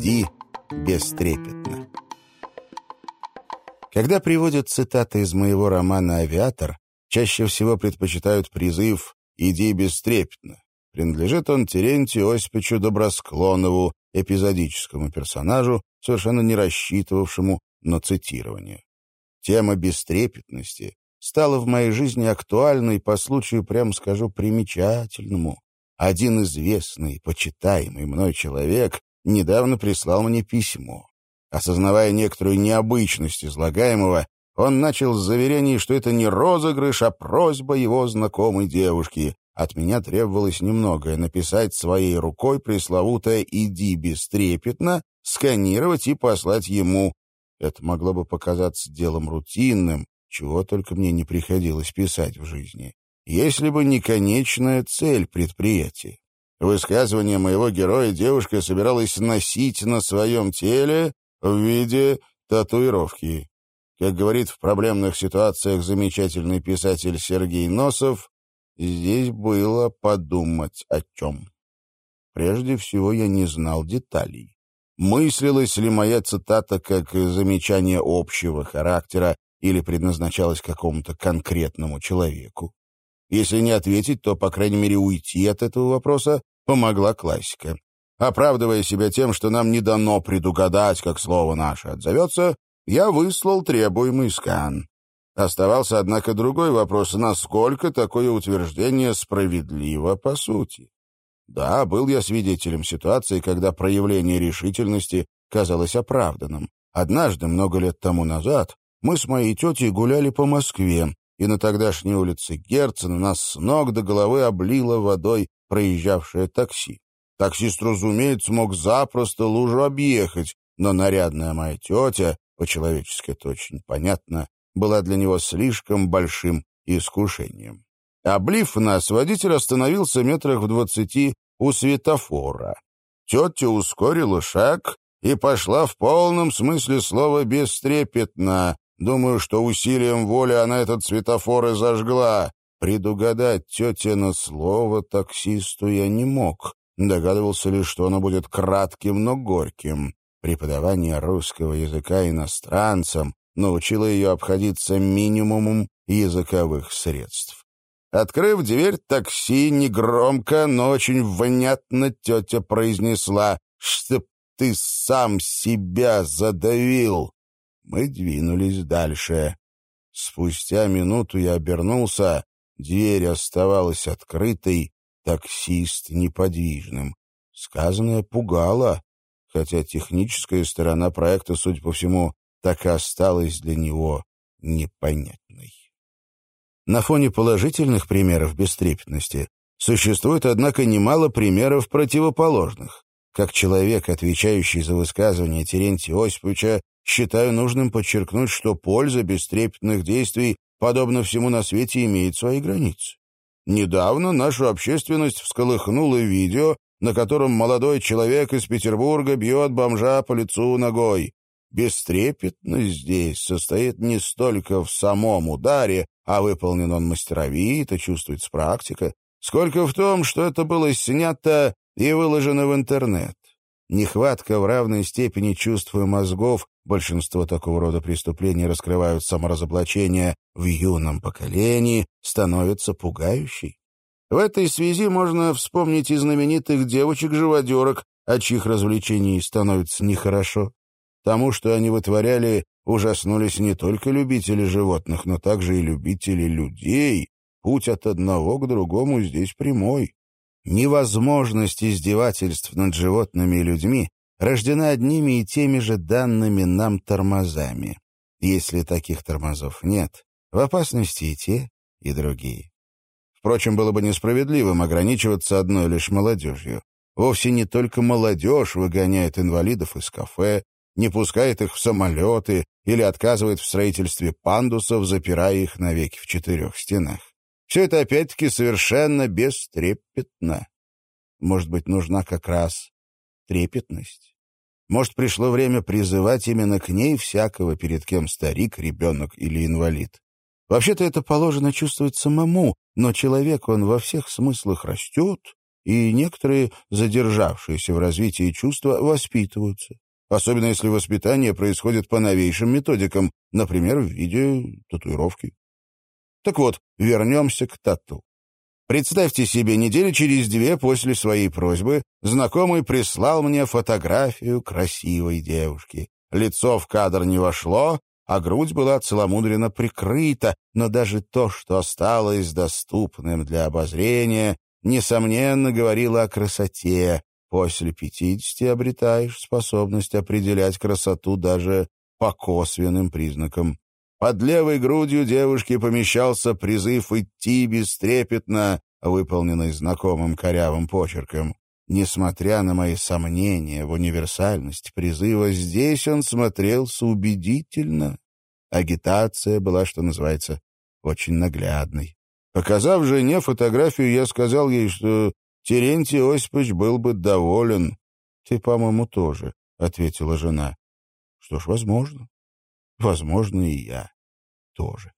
«Иди бестрепетно». Когда приводят цитаты из моего романа «Авиатор», чаще всего предпочитают призыв «Иди бестрепетно». Принадлежит он Терентию Осиповичу Добросклонову, эпизодическому персонажу, совершенно не рассчитывавшему на цитирование. Тема бестрепетности стала в моей жизни актуальной по случаю, прямо скажу, примечательному. Один известный, почитаемый мной человек недавно прислал мне письмо. Осознавая некоторую необычность излагаемого, он начал с заверений, что это не розыгрыш, а просьба его знакомой девушки. От меня требовалось немногое — написать своей рукой пресловутое «иди бестрепетно», сканировать и послать ему. Это могло бы показаться делом рутинным, чего только мне не приходилось писать в жизни, если бы не конечная цель предприятия. Высказывание моего героя девушка собиралась носить на своем теле в виде татуировки. Как говорит в проблемных ситуациях замечательный писатель Сергей Носов, здесь было подумать о чем. Прежде всего, я не знал деталей. Мыслилась ли моя цитата как замечание общего характера или предназначалась какому-то конкретному человеку? Если не ответить, то, по крайней мере, уйти от этого вопроса помогла классика. Оправдывая себя тем, что нам не дано предугадать, как слово наше отзовется, я выслал требуемый скан. Оставался, однако, другой вопрос, насколько такое утверждение справедливо по сути. Да, был я свидетелем ситуации, когда проявление решительности казалось оправданным. Однажды, много лет тому назад, мы с моей тетей гуляли по Москве, и на тогдашней улице Герцена нас с ног до головы облило водой проезжавшее такси. Таксист, разумеется, мог запросто лужу объехать, но нарядная моя тетя, по-человечески это очень понятно, была для него слишком большим искушением. Облив нас, водитель остановился метрах в двадцати у светофора. Тетя ускорила шаг и пошла в полном смысле слова бестрепетно. Думаю, что усилием воли она этот светофор и зажгла. Предугадать тетя слово таксисту я не мог. Догадывался лишь, что оно будет кратким, но горьким. Преподавание русского языка иностранцам научило ее обходиться минимумом языковых средств. Открыв дверь такси, негромко, но очень внятно тетя произнесла, «Чтоб ты сам себя задавил!» Мы двинулись дальше. Спустя минуту я обернулся, дверь оставалась открытой, таксист неподвижным. Сказанное пугало, хотя техническая сторона проекта, судя по всему, так и осталась для него непонятной. На фоне положительных примеров бестрепетности существует, однако, немало примеров противоположных. Как человек, отвечающий за высказывание Терентия Осиповича, считаю нужным подчеркнуть, что польза бестрепетных действий, подобно всему на свете, имеет свои границы. Недавно нашу общественность всколыхнуло видео, на котором молодой человек из Петербурга бьет бомжа по лицу ногой. Бестрепетность здесь состоит не столько в самом ударе, а выполнен он мастеровито, чувствуется практика, сколько в том, что это было снято и выложено в интернет. Нехватка в равной степени чувств мозгов, большинство такого рода преступлений раскрывают саморазоблачение в юном поколении, становится пугающей. В этой связи можно вспомнить и знаменитых девочек-живодерок, от чьих развлечений становится нехорошо. Тому, что они вытворяли, ужаснулись не только любители животных, но также и любители людей. Путь от одного к другому здесь прямой. Невозможность издевательств над животными и людьми рождена одними и теми же данными нам тормозами. Если таких тормозов нет, в опасности и те, и другие. Впрочем, было бы несправедливым ограничиваться одной лишь молодежью. Вовсе не только молодежь выгоняет инвалидов из кафе, не пускает их в самолеты или отказывает в строительстве пандусов, запирая их навеки в четырех стенах. Все это опять-таки совершенно бестрепетно. Может быть, нужна как раз трепетность? Может, пришло время призывать именно к ней всякого, перед кем старик, ребенок или инвалид? Вообще-то это положено чувствовать самому, но человек, он во всех смыслах растет, и некоторые, задержавшиеся в развитии чувства, воспитываются. Особенно если воспитание происходит по новейшим методикам, например, в виде татуировки. Так вот, вернемся к тату. Представьте себе, недели через две после своей просьбы знакомый прислал мне фотографию красивой девушки. Лицо в кадр не вошло, а грудь была целомудренно прикрыта, но даже то, что осталось доступным для обозрения, несомненно говорило о красоте. После пятидесяти обретаешь способность определять красоту даже по косвенным признакам. Под левой грудью девушки помещался призыв идти бестрепетно, выполненный знакомым корявым почерком. Несмотря на мои сомнения в универсальности призыва, здесь он смотрелся убедительно. Агитация была, что называется, очень наглядной. Показав жене фотографию, я сказал ей, что Терентий Осипович был бы доволен. — Ты, по-моему, тоже, — ответила жена. — Что ж, возможно. Возможно, и я тоже.